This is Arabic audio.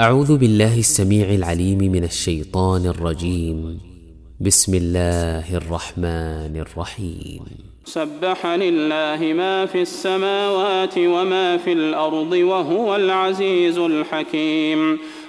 أعوذ بالله السميع العليم من الشيطان الرجيم. بسم الله الرحمن الرحيم. سبح لله ما في السماوات وما في الأرض وهو العزيز الحكيم.